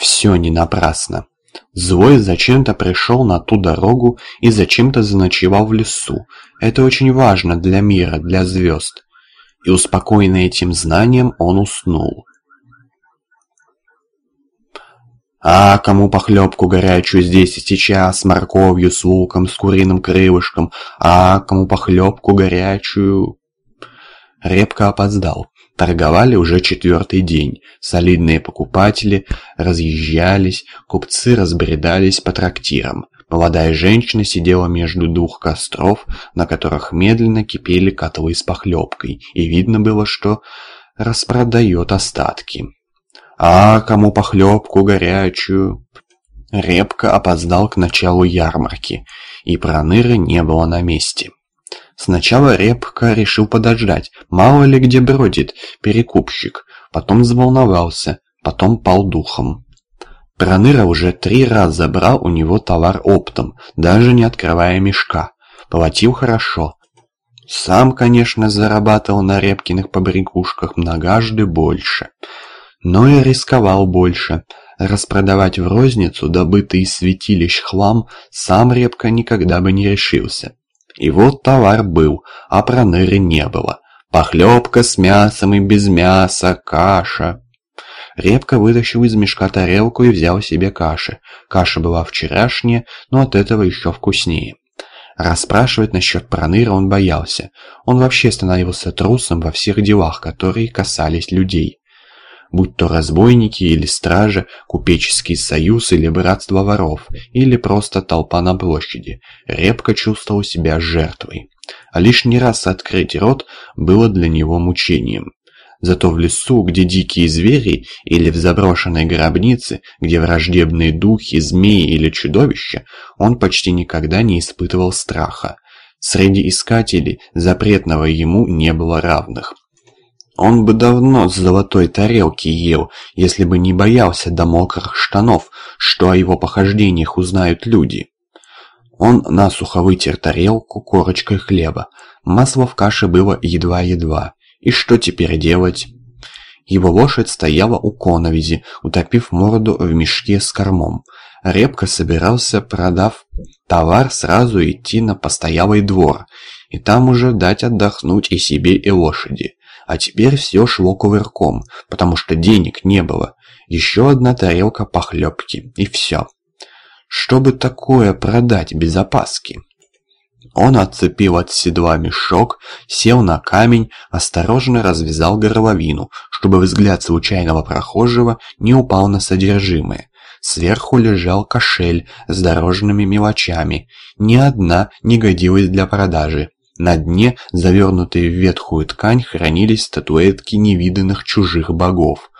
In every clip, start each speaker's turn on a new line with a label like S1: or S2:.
S1: Все не напрасно. Злой зачем-то пришел на ту дорогу и зачем-то заночевал в лесу. Это очень важно для мира, для звезд. И успокоенный этим знанием он уснул. А кому похлебку горячую здесь и сейчас, с морковью, с луком, с куриным крылышком? А кому похлебку горячую? Репка опоздал. Торговали уже четвертый день. Солидные покупатели разъезжались, купцы разбредались по трактирам. Молодая женщина сидела между двух костров, на которых медленно кипели котлы с похлебкой, и видно было, что распродает остатки. «А кому похлебку горячую?» Репка опоздал к началу ярмарки, и Проныры не было на месте. Сначала Репка решил подождать, мало ли где бродит перекупщик, потом заволновался, потом пал духом. Проныра уже три раза брал у него товар оптом, даже не открывая мешка. Платил хорошо. Сам, конечно, зарабатывал на Репкиных побрякушках многожды больше но и рисковал больше. Распродавать в розницу добытый из святилищ хлам сам Репка никогда бы не решился. И вот товар был, а проныры не было. Похлебка с мясом и без мяса, каша. Репка вытащил из мешка тарелку и взял себе каши. Каша была вчерашняя, но от этого еще вкуснее. Расспрашивать насчет проныра он боялся. Он вообще становился трусом во всех делах, которые касались людей будь то разбойники или стражи, купеческий союз или братство воров, или просто толпа на площади, Репка чувствовал себя жертвой. А лишний раз открыть рот было для него мучением. Зато в лесу, где дикие звери, или в заброшенной гробнице, где враждебные духи, змеи или чудовища, он почти никогда не испытывал страха. Среди искателей запретного ему не было равных. Он бы давно с золотой тарелки ел, если бы не боялся до мокрых штанов, что о его похождениях узнают люди. Он насухо вытер тарелку корочкой хлеба. Масла в каше было едва-едва. И что теперь делать? Его лошадь стояла у коновизи, утопив морду в мешке с кормом. Репка собирался, продав товар, сразу идти на постоялый двор, и там уже дать отдохнуть и себе, и лошади. А теперь все шло кувырком, потому что денег не было. Еще одна тарелка похлебки, и все. Чтобы такое продать без опаски? Он отцепил от седла мешок, сел на камень, осторожно развязал горловину, чтобы взгляд случайного прохожего не упал на содержимое. Сверху лежал кошель с дорожными мелочами. Ни одна не годилась для продажи. На дне, завернутые в ветхую ткань, хранились статуэтки невиданных чужих богов.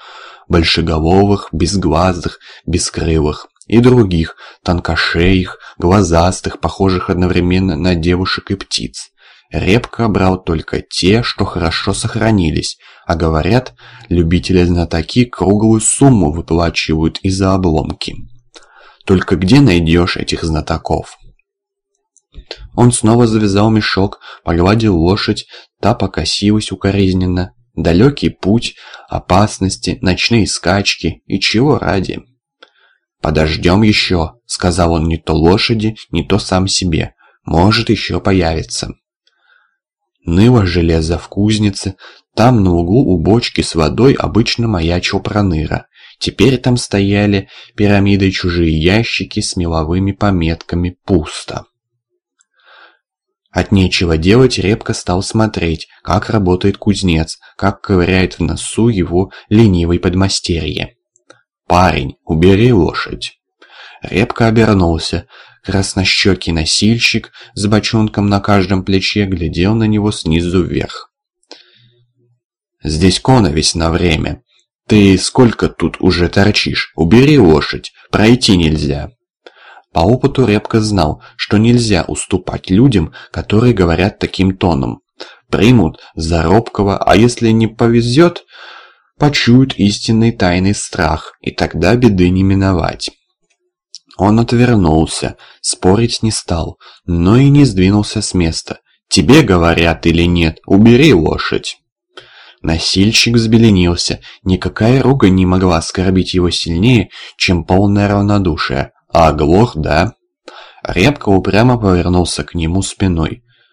S1: Большеголовых, безглазых, бескрылых и других, тонкошеих, глазастых, похожих одновременно на девушек и птиц. Репка брал только те, что хорошо сохранились, а говорят, любители-знатоки круглую сумму выплачивают из-за обломки. Только где найдешь этих знатоков? Он снова завязал мешок, погладил лошадь, та покосилась укоризненно. Далекий путь, опасности, ночные скачки и чего ради. «Подождем еще», — сказал он не то лошади, не то сам себе. «Может, еще появится». Ныло железо в кузнице, там на углу у бочки с водой обычно маячил проныра. Теперь там стояли пирамидой чужие ящики с меловыми пометками «Пусто». От нечего делать Репка стал смотреть, как работает кузнец, как ковыряет в носу его ленивый подмастерье. «Парень, убери лошадь!» Репка обернулся. Краснощекий носильщик с бочонком на каждом плече глядел на него снизу вверх. «Здесь коновесь на время. Ты сколько тут уже торчишь? Убери лошадь, пройти нельзя!» По опыту Репка знал, что нельзя уступать людям, которые говорят таким тоном. Примут за робкого, а если не повезет, почуют истинный тайный страх, и тогда беды не миновать. Он отвернулся, спорить не стал, но и не сдвинулся с места. «Тебе говорят или нет, убери лошадь!» Носильщик взбеленился. Никакая ругань не могла оскорбить его сильнее, чем полное равнодушие. Глор, да. Репка упрямо повернулся к нему спиной.